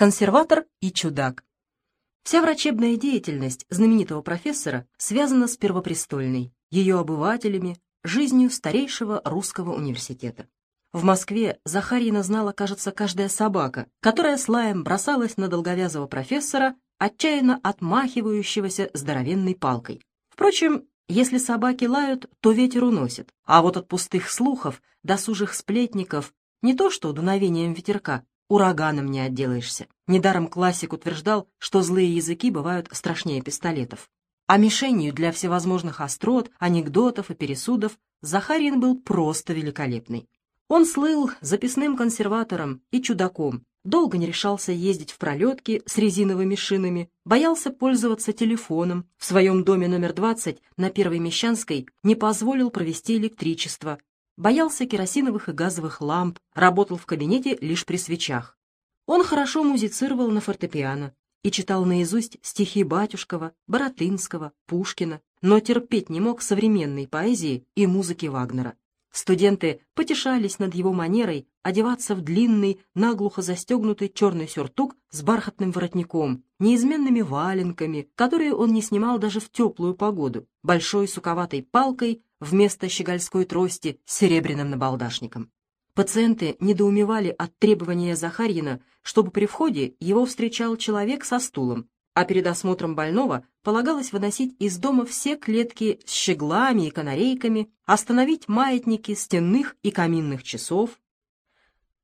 Консерватор и чудак. Вся врачебная деятельность знаменитого профессора связана с Первопрестольной, ее обывателями, жизнью старейшего русского университета. В Москве Захарина знала, кажется, каждая собака, которая с лаем бросалась на долговязого профессора, отчаянно отмахивающегося здоровенной палкой. Впрочем, если собаки лают, то ветер уносит, а вот от пустых слухов, досужих сплетников, не то что дуновением ветерка, ураганом не отделаешься. Недаром классик утверждал, что злые языки бывают страшнее пистолетов. А мишенью для всевозможных острот, анекдотов и пересудов Захарин был просто великолепный. Он слыл записным консерватором и чудаком, долго не решался ездить в пролетки с резиновыми шинами, боялся пользоваться телефоном, в своем доме номер 20 на Первой Мещанской не позволил провести электричество, боялся керосиновых и газовых ламп, работал в кабинете лишь при свечах. Он хорошо музицировал на фортепиано и читал наизусть стихи Батюшкова, Боротынского, Пушкина, но терпеть не мог современной поэзии и музыки Вагнера. Студенты потешались над его манерой одеваться в длинный, наглухо застегнутый черный сюртук с бархатным воротником, неизменными валенками, которые он не снимал даже в теплую погоду, большой суковатой палкой вместо щегольской трости с серебряным набалдашником. Пациенты недоумевали от требования Захарьина, чтобы при входе его встречал человек со стулом, а перед осмотром больного полагалось выносить из дома все клетки с щеглами и канарейками, остановить маятники стенных и каминных часов.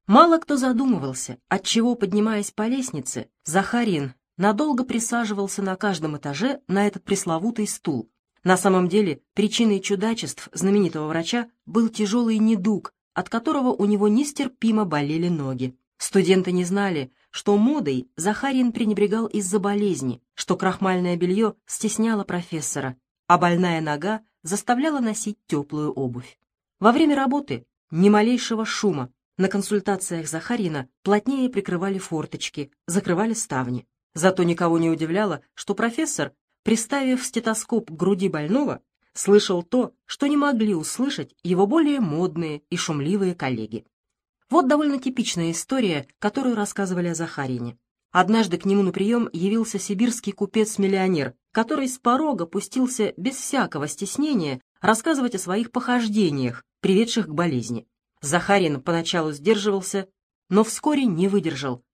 Мало кто задумывался, отчего, поднимаясь по лестнице, Захарин надолго присаживался на каждом этаже на этот пресловутый стул, на самом деле причиной чудачеств знаменитого врача был тяжелый недуг, от которого у него нестерпимо болели ноги. Студенты не знали, что модой Захарин пренебрегал из-за болезни, что крахмальное белье стесняло профессора, а больная нога заставляла носить теплую обувь. Во время работы ни малейшего шума, на консультациях Захарина плотнее прикрывали форточки, закрывали ставни. Зато никого не удивляло, что профессор приставив стетоскоп к груди больного, слышал то, что не могли услышать его более модные и шумливые коллеги. Вот довольно типичная история, которую рассказывали о Захарине. Однажды к нему на прием явился сибирский купец-миллионер, который с порога пустился без всякого стеснения рассказывать о своих похождениях, приведших к болезни. Захарин поначалу сдерживался, но вскоре не выдержал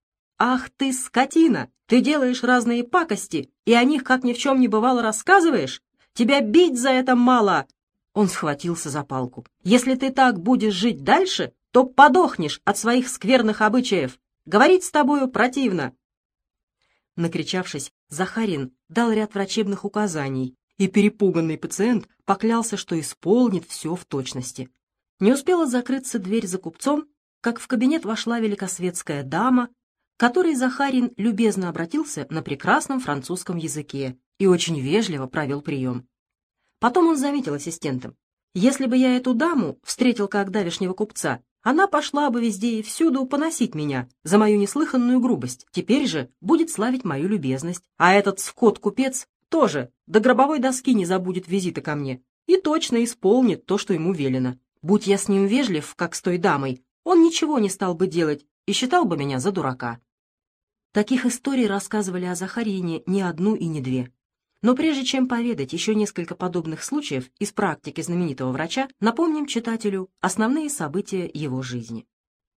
«Ах ты, скотина! Ты делаешь разные пакости, и о них, как ни в чем не бывало, рассказываешь? Тебя бить за это мало!» Он схватился за палку. «Если ты так будешь жить дальше, то подохнешь от своих скверных обычаев. Говорить с тобою противно!» Накричавшись, Захарин дал ряд врачебных указаний, и перепуганный пациент поклялся, что исполнит все в точности. Не успела закрыться дверь за купцом, как в кабинет вошла великосветская дама который Захарин любезно обратился на прекрасном французском языке и очень вежливо провел прием. Потом он заметил ассистентам. «Если бы я эту даму встретил как давешнего купца, она пошла бы везде и всюду поносить меня за мою неслыханную грубость. Теперь же будет славить мою любезность. А этот скот-купец тоже до гробовой доски не забудет визита ко мне и точно исполнит то, что ему велено. Будь я с ним вежлив, как с той дамой, он ничего не стал бы делать и считал бы меня за дурака. Таких историй рассказывали о Захарине не одну и не две. Но прежде чем поведать еще несколько подобных случаев из практики знаменитого врача, напомним читателю основные события его жизни.